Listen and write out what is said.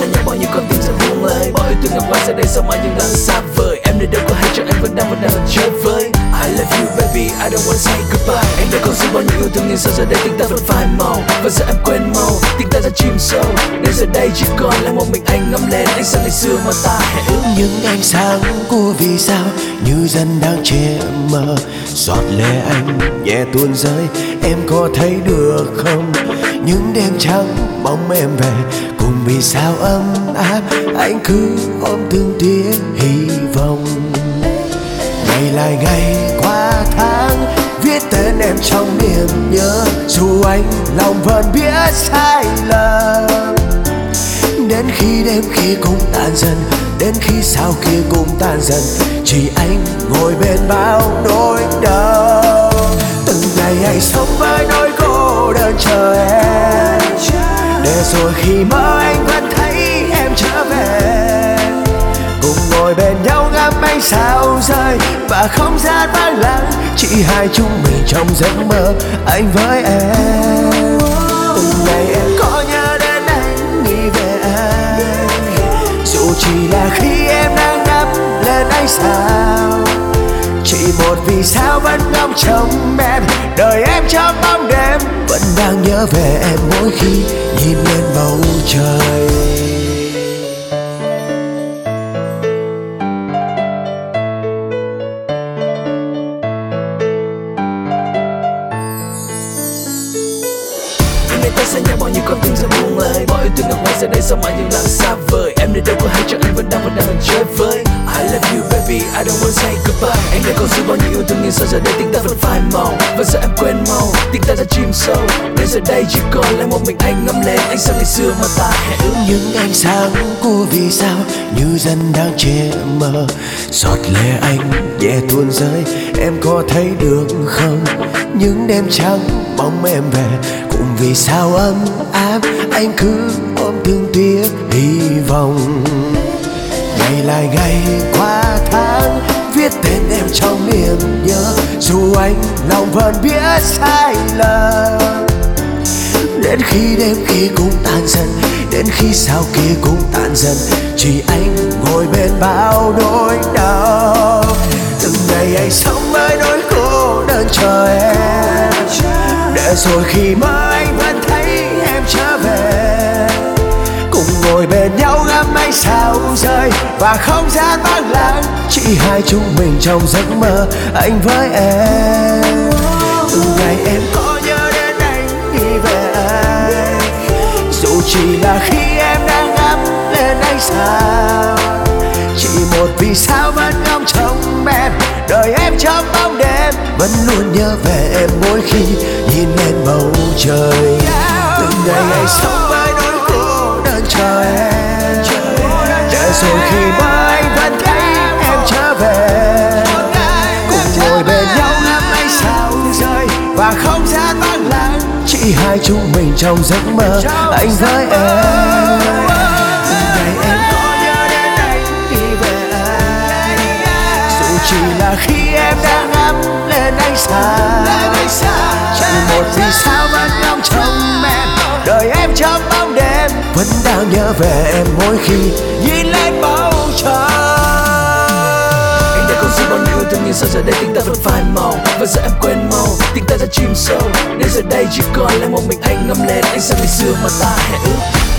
xa nhau bao nhiêu con tim sẽ buông lên, bao nhiêu từng ngập qua sẽ đây sao mãi những là xa vời. Em nơi đâu có hay cho em vẫn đang vẫn đang chơi với. I love you baby I don't wanna say goodbye. Em đã có giữ bao nhiêu yêu thương nhưng sao giờ đây tình ta vẫn phai màu? Và giờ em quên màu tình ta đã chìm sâu. Nên giờ đây chỉ còn lại một mình anh ngắm lên ánh sáng ngày xưa mà ta hẹn ước những ánh sáng của vì sao như dân đang che mờ. Giọt lệ anh nhẹ tuôn rơi em có thấy được không? Những đêm trắng mong em về, cùng vì sao ấm áp, anh cứ ôm từng tiếc hy vọng. Ngày lại ngày qua tháng, viết tên em trong niềm nhớ, dù anh lòng vẫn biết sai lầm. Đến khi đêm kia cũng tan dần, đến khi sao kia cũng tan dần, chỉ anh ngồi bên bao nỗi đau. Từng ngày anh sống với nỗi cô đơn chờ em để rồi khi mơ anh vẫn thấy em trở về, cùng ngồi bên nhau ngắm ánh sao rơi và không gian vang lặng chỉ hai chúng mình trong giấc mơ anh với em. Từng ngày em có nhớ đến anh, nghĩ về anh dù chỉ là khi em đang ngắm lên ánh sao, chỉ một vì sao vẫn ngóng trông em. Đời em trong bóng đêm vẫn đang nhớ về em mỗi khi nhìn lên bầu trời. Ta sẽ nhớ bao nhiêu con tim giờ buông lời. Bao yêu thương ở ngoài giờ đây sao mà những lần xa vời. Em nơi đâu có hay chẳng anh vẫn đang vẫn đang chơi với I love you baby, I don't wanna say goodbye. Anh đã còn giữ bao nhiêu yêu thương nhưng sao giờ đây tình ta vẫn phai màu? Và giờ em quên mau, tình ta đã chìm sâu. Đến giờ đây chỉ còn lại một mình anh ngắm lên Anh sao ngày xưa mà ta hẹn. Ước những ánh sáng của vì sao như dần đang che mờ. Giọt lệ anh nhẹ tuôn rơi em có thấy được không? Những đêm trắng bóng em về. Cùng vì sao ấm áp, anh cứ ôm thương tiếc hy vọng. Ngày lại ngày qua tháng, viết tên em trong niềm nhớ. Dù anh lòng vẫn biết sai lầm. Đến khi đêm kia cũng tan dần, đến khi sao kia cũng tan dần, chỉ anh ngồi bên bao nỗi đau. Từng ngày anh sống với nỗi cô đơn chờ em rồi khi mơ anh vẫn thấy em trở về. Cùng ngồi bên nhau ngắm ánh sao rơi, và không gian vắng lặng chỉ hai chúng mình trong giấc mơ anh với em. Từ ngày em có nhớ đến anh đi về anh dù chỉ là khi em đang ngắm lên ánh sao. Vẫn luôn nhớ về em mỗi khi nhìn lên bầu trời. Từng ngày ngày sống với nỗi cô đơn chờ em. Để rồi khi mơ anh vẫn thấy em trở về. Cùng ngồi bên nhau ngắm ánh sao rơi và không gian vắng lặng. Chỉ hai chúng mình trong giấc mơ, anh với em. Chỉ là khi em đang ngắm lên ánh xa một vì sao vẫn ngóng trông em, đời em trong bóng đêm vẫn đang nhớ về em mỗi khi nhìn lên bầu trời. Anh đã còn giữ bao nhiêu thương nhưng sao giờ đây tình ta vẫn phai màu, Và giờ em quên màu, tình ta đã chìm sâu. Nên giờ đây chỉ còn lại một mình anh ngắm lên Anh sao ngày xưa mà ta hẹn ước.